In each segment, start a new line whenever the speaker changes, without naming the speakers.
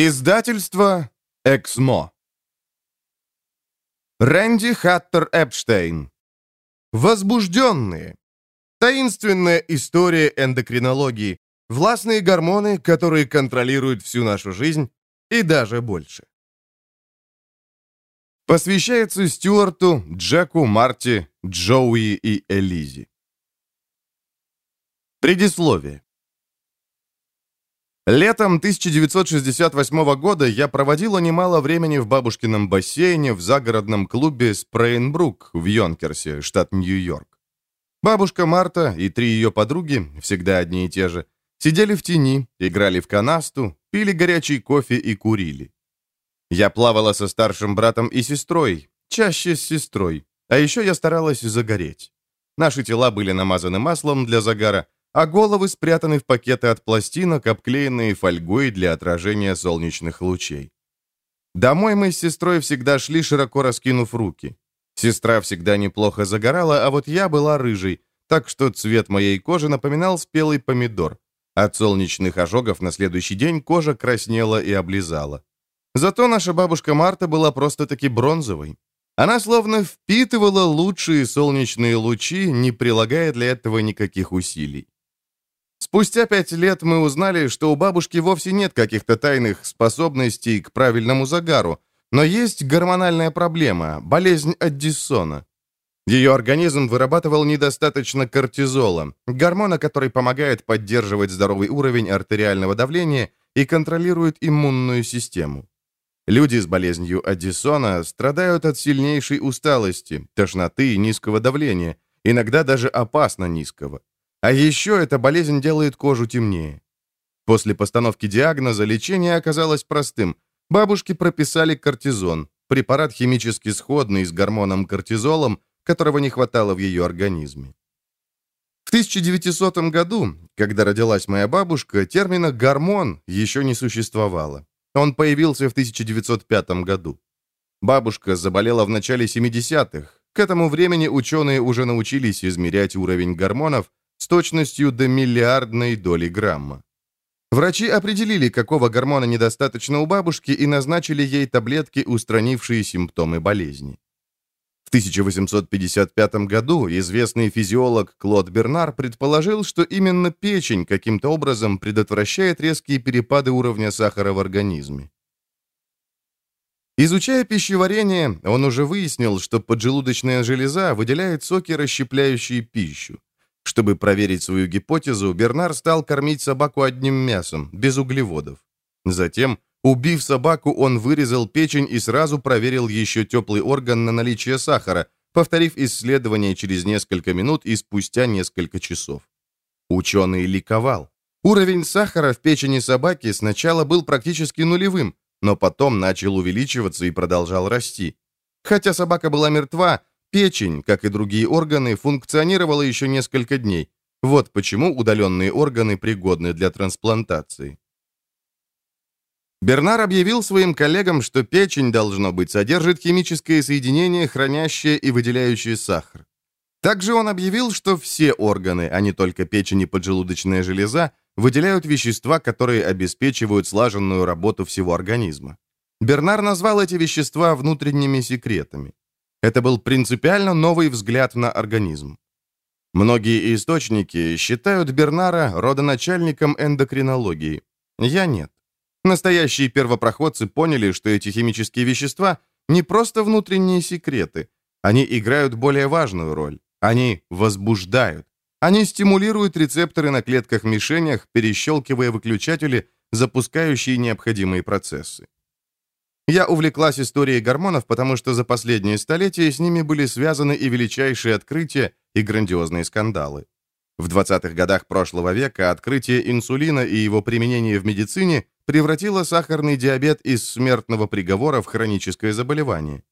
Издательство «Эксмо». Рэнди Хаттер Эпштейн. Возбужденные. Таинственная история эндокринологии. Властные гормоны, которые контролируют всю нашу жизнь и даже больше. Посвящается Стюарту, Джеку, Марти, Джоуи и Элизи. Предисловие. Летом 1968 года я проводила немало времени в бабушкином бассейне в загородном клубе Спрейнбрук в Йонкерсе, штат Нью-Йорк. Бабушка Марта и три ее подруги, всегда одни и те же, сидели в тени, играли в канасту, пили горячий кофе и курили. Я плавала со старшим братом и сестрой, чаще с сестрой, а еще я старалась загореть. Наши тела были намазаны маслом для загара, а головы спрятаны в пакеты от пластинок, обклеенные фольгой для отражения солнечных лучей. Домой мы с сестрой всегда шли, широко раскинув руки. Сестра всегда неплохо загорала, а вот я была рыжей, так что цвет моей кожи напоминал спелый помидор. От солнечных ожогов на следующий день кожа краснела и облизала. Зато наша бабушка Марта была просто-таки бронзовой. Она словно впитывала лучшие солнечные лучи, не прилагая для этого никаких усилий. Спустя пять лет мы узнали, что у бабушки вовсе нет каких-то тайных способностей к правильному загару, но есть гормональная проблема – болезнь Аддисона. Ее организм вырабатывал недостаточно кортизола, гормона, который помогает поддерживать здоровый уровень артериального давления и контролирует иммунную систему. Люди с болезнью Аддисона страдают от сильнейшей усталости, тошноты и низкого давления, иногда даже опасно низкого. А еще эта болезнь делает кожу темнее. После постановки диагноза лечение оказалось простым. Бабушке прописали кортизон, препарат химически сходный с гормоном кортизолом, которого не хватало в ее организме. В 1900 году, когда родилась моя бабушка, термина «гормон» еще не существовало. Он появился в 1905 году. Бабушка заболела в начале 70-х. К этому времени ученые уже научились измерять уровень гормонов, с точностью до миллиардной доли грамма. Врачи определили, какого гормона недостаточно у бабушки и назначили ей таблетки, устранившие симптомы болезни. В 1855 году известный физиолог Клод Бернар предположил, что именно печень каким-то образом предотвращает резкие перепады уровня сахара в организме. Изучая пищеварение, он уже выяснил, что поджелудочная железа выделяет соки, расщепляющие пищу. Чтобы проверить свою гипотезу, Бернар стал кормить собаку одним мясом, без углеводов. Затем, убив собаку, он вырезал печень и сразу проверил еще теплый орган на наличие сахара, повторив исследование через несколько минут и спустя несколько часов. Ученый ликовал. Уровень сахара в печени собаки сначала был практически нулевым, но потом начал увеличиваться и продолжал расти. Хотя собака была мертва, Печень, как и другие органы, функционировала еще несколько дней. Вот почему удаленные органы пригодны для трансплантации. Бернар объявил своим коллегам, что печень, должно быть, содержит химическое соединение, хранящее и выделяющее сахар. Также он объявил, что все органы, а не только печень и поджелудочная железа, выделяют вещества, которые обеспечивают слаженную работу всего организма. Бернар назвал эти вещества внутренними секретами. Это был принципиально новый взгляд на организм. Многие источники считают Бернара родоначальником эндокринологии. Я нет. Настоящие первопроходцы поняли, что эти химические вещества не просто внутренние секреты. Они играют более важную роль. Они возбуждают. Они стимулируют рецепторы на клетках-мишенях, перещелкивая выключатели, запускающие необходимые процессы. Я увлеклась историей гормонов, потому что за последние столетия с ними были связаны и величайшие открытия, и грандиозные скандалы. В 20-х годах прошлого века открытие инсулина и его применение в медицине превратило сахарный диабет из смертного приговора в хроническое заболевание.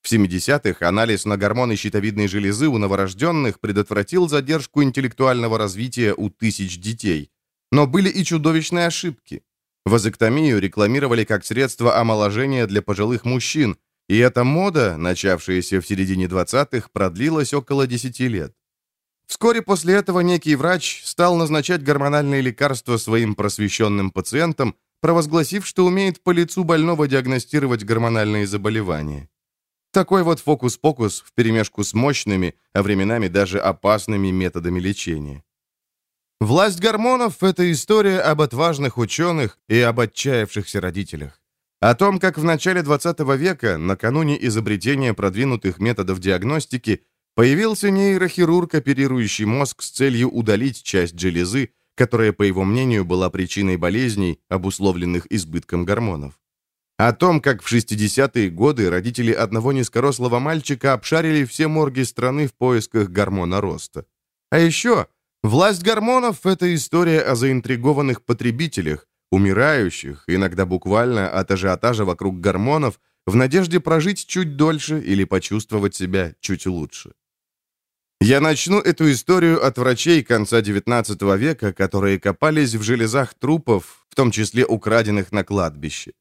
В 70-х анализ на гормоны щитовидной железы у новорожденных предотвратил задержку интеллектуального развития у тысяч детей. Но были и чудовищные ошибки. Вазэктомию рекламировали как средство омоложения для пожилых мужчин, и эта мода, начавшаяся в середине 20-х, продлилась около 10 лет. Вскоре после этого некий врач стал назначать гормональные лекарства своим просвещенным пациентам, провозгласив, что умеет по лицу больного диагностировать гормональные заболевания. Такой вот фокус-покус вперемешку с мощными, а временами даже опасными методами лечения. Власть гормонов – это история об отважных ученых и об отчаявшихся родителях. О том, как в начале 20 века, накануне изобретения продвинутых методов диагностики, появился нейрохирург, оперирующий мозг с целью удалить часть железы, которая, по его мнению, была причиной болезней, обусловленных избытком гормонов. О том, как в 60-е годы родители одного низкорослого мальчика обшарили все морги страны в поисках гормона роста. А еще власть гормонов – это история о заинтригованных потребителях, умирающих, иногда буквально от ажиотажа вокруг гормонов, в надежде прожить чуть дольше или почувствовать себя чуть лучше. Я начну эту историю от врачей конца XIX века, которые копались в железах трупов, в том числе украденных на кладбище.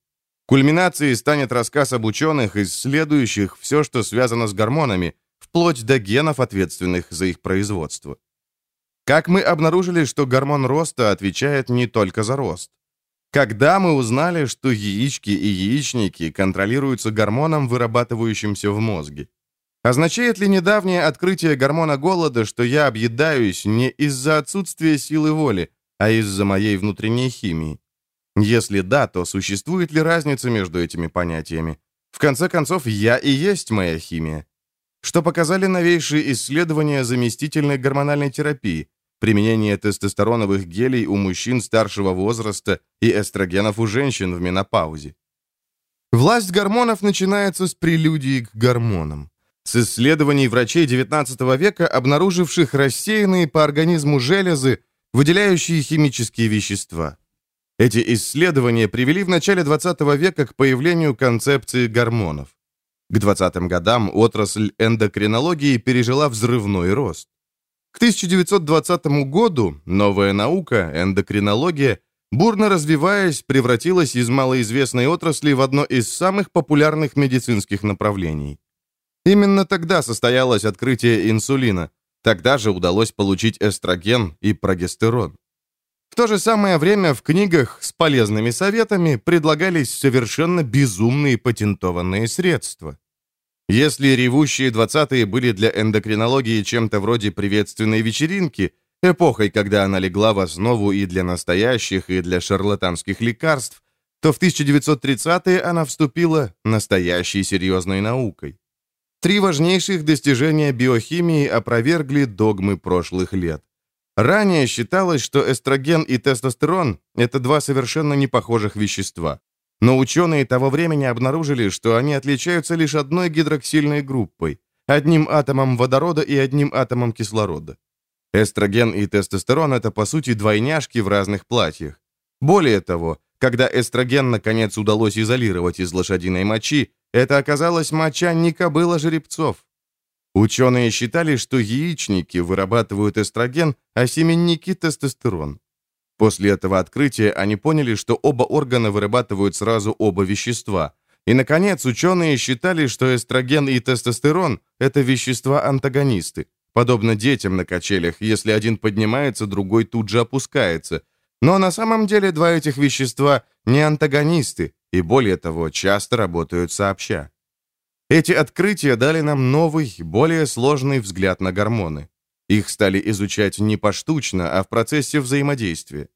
Кульминацией станет рассказ об ученых, исследующих все, что связано с гормонами, вплоть до генов, ответственных за их производство. Как мы обнаружили, что гормон роста отвечает не только за рост? Когда мы узнали, что яички и яичники контролируются гормоном, вырабатывающимся в мозге? Означает ли недавнее открытие гормона голода, что я объедаюсь не из-за отсутствия силы воли, а из-за моей внутренней химии? Если да, то существует ли разница между этими понятиями? В конце концов, я и есть моя химия. Что показали новейшие исследования заместительной гормональной терапии, применение тестостероновых гелей у мужчин старшего возраста и эстрогенов у женщин в менопаузе. Власть гормонов начинается с прелюдии к гормонам. С исследований врачей XIX века, обнаруживших рассеянные по организму железы, выделяющие химические вещества. Эти исследования привели в начале XX века к появлению концепции гормонов. К 20-м годам отрасль эндокринологии пережила взрывной рост. К 1920 году новая наука, эндокринология, бурно развиваясь, превратилась из малоизвестной отрасли в одно из самых популярных медицинских направлений. Именно тогда состоялось открытие инсулина. Тогда же удалось получить эстроген и прогестерон. В то же самое время в книгах с полезными советами предлагались совершенно безумные патентованные средства. Если ревущие 20-е были для эндокринологии чем-то вроде приветственной вечеринки, эпохой, когда она легла в основу и для настоящих, и для шарлатанских лекарств, то в 1930-е она вступила настоящей серьезной наукой. Три важнейших достижения биохимии опровергли догмы прошлых лет. Ранее считалось, что эстроген и тестостерон – это два совершенно непохожих вещества. Но ученые того времени обнаружили, что они отличаются лишь одной гидроксильной группой, одним атомом водорода и одним атомом кислорода. Эстроген и тестостерон – это, по сути, двойняшки в разных платьях. Более того, когда эстроген, наконец, удалось изолировать из лошадиной мочи, это оказалась моча не кобыла жеребцов. Ученые считали, что яичники вырабатывают эстроген, а семенники – тестостерон. После этого открытия они поняли, что оба органа вырабатывают сразу оба вещества. И, наконец, ученые считали, что эстроген и тестостерон – это вещества-антагонисты, подобно детям на качелях, если один поднимается, другой тут же опускается. Но на самом деле два этих вещества не антагонисты, и более того, часто работают сообща. Эти открытия дали нам новый, более сложный взгляд на гормоны. Их стали изучать не поштучно, а в процессе взаимодействия.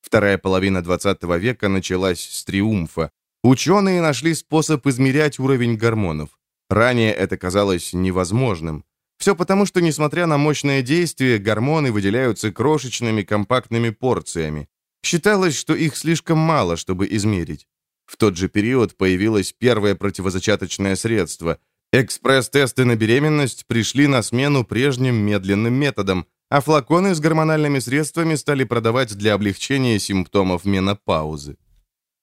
Вторая половина 20 века началась с триумфа. Ученые нашли способ измерять уровень гормонов. Ранее это казалось невозможным. Все потому, что, несмотря на мощное действие, гормоны выделяются крошечными компактными порциями. Считалось, что их слишком мало, чтобы измерить. В тот же период появилось первое противозачаточное средство – Экспресс-тесты на беременность пришли на смену прежним медленным методам, а флаконы с гормональными средствами стали продавать для облегчения симптомов менопаузы.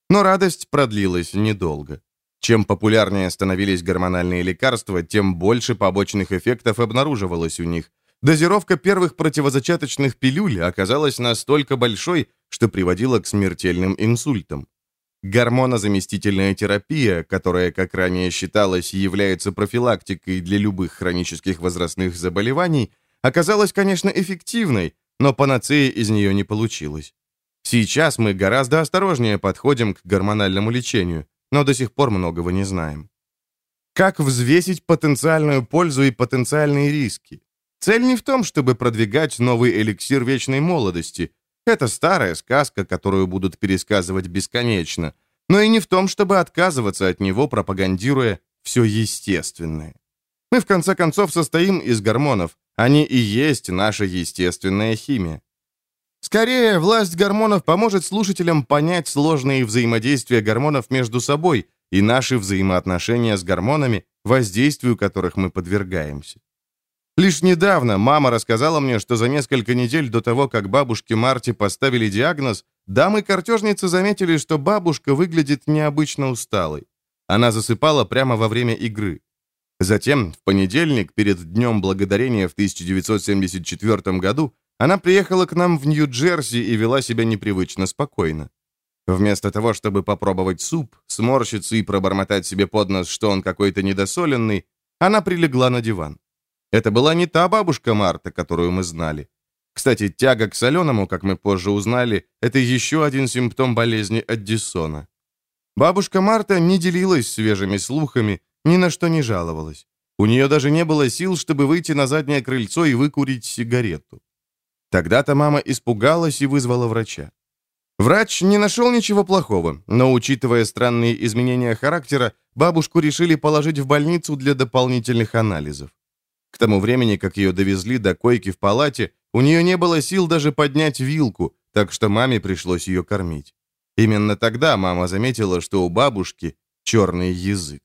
Но радость продлилась недолго. Чем популярнее становились гормональные лекарства, тем больше побочных эффектов обнаруживалось у них. Дозировка первых противозачаточных пилюль оказалась настолько большой, что приводила к смертельным инсультам. Гормонозаместительная терапия, которая, как ранее считалось, является профилактикой для любых хронических возрастных заболеваний, оказалась, конечно, эффективной, но панацеи из нее не получилось. Сейчас мы гораздо осторожнее подходим к гормональному лечению, но до сих пор многого не знаем. Как взвесить потенциальную пользу и потенциальные риски? Цель не в том, чтобы продвигать новый эликсир вечной молодости. Это старая сказка, которую будут пересказывать бесконечно. Но и не в том, чтобы отказываться от него, пропагандируя все естественное. Мы, в конце концов, состоим из гормонов. Они и есть наша естественная химия. Скорее, власть гормонов поможет слушателям понять сложные взаимодействия гормонов между собой и наши взаимоотношения с гормонами, воздействию которых мы подвергаемся. Лишь недавно мама рассказала мне, что за несколько недель до того, как бабушке Марте поставили диагноз, дамы-картежницы заметили, что бабушка выглядит необычно усталой. Она засыпала прямо во время игры. Затем, в понедельник, перед Днем Благодарения в 1974 году, она приехала к нам в Нью-Джерси и вела себя непривычно спокойно. Вместо того, чтобы попробовать суп, сморщиться и пробормотать себе под нос, что он какой-то недосоленный, она прилегла на диван. Это была не та бабушка Марта, которую мы знали. Кстати, тяга к соленому, как мы позже узнали, это еще один симптом болезни Аддисона. Бабушка Марта не делилась свежими слухами, ни на что не жаловалась. У нее даже не было сил, чтобы выйти на заднее крыльцо и выкурить сигарету. Тогда-то мама испугалась и вызвала врача. Врач не нашел ничего плохого, но, учитывая странные изменения характера, бабушку решили положить в больницу для дополнительных анализов. К тому времени, как ее довезли до койки в палате, у нее не было сил даже поднять вилку, так что маме пришлось ее кормить. Именно тогда мама заметила, что у бабушки черный язык.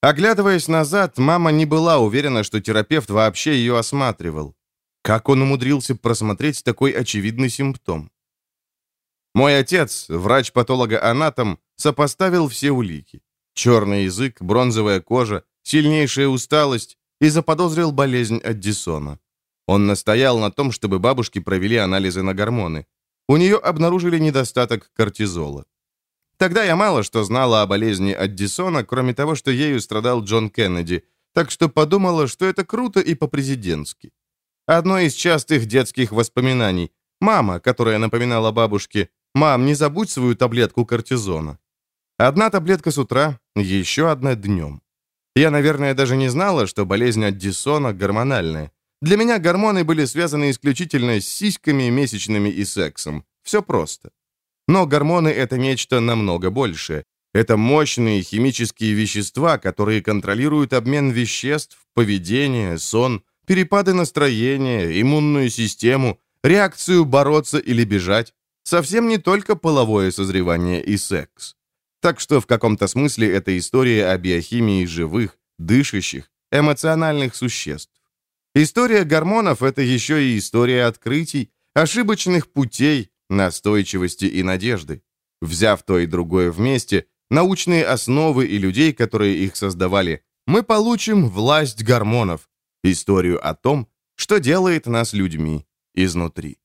Оглядываясь назад, мама не была уверена, что терапевт вообще ее осматривал. Как он умудрился просмотреть такой очевидный симптом? Мой отец, врач-патолога-анатом, сопоставил все улики. Черный язык, бронзовая кожа, сильнейшая усталость и заподозрил болезнь Аддисона. Он настоял на том, чтобы бабушки провели анализы на гормоны. У нее обнаружили недостаток кортизола. Тогда я мало что знала о болезни Аддисона, кроме того, что ею страдал Джон Кеннеди, так что подумала, что это круто и по-президентски. Одно из частых детских воспоминаний. Мама, которая напоминала бабушке, «Мам, не забудь свою таблетку кортизона». Одна таблетка с утра, еще одна днем. Я, наверное, даже не знала, что болезнь Аддисона гормональная. Для меня гормоны были связаны исключительно с сиськами, месячными и сексом. Все просто. Но гормоны — это нечто намного большее. Это мощные химические вещества, которые контролируют обмен веществ, поведение, сон, перепады настроения, иммунную систему, реакцию бороться или бежать. Совсем не только половое созревание и секс. Так что в каком-то смысле это история о биохимии живых, дышащих, эмоциональных существ. История гормонов — это еще и история открытий, ошибочных путей, настойчивости и надежды. Взяв то и другое вместе, научные основы и людей, которые их создавали, мы получим власть гормонов, Историю о том, что делает нас людьми изнутри.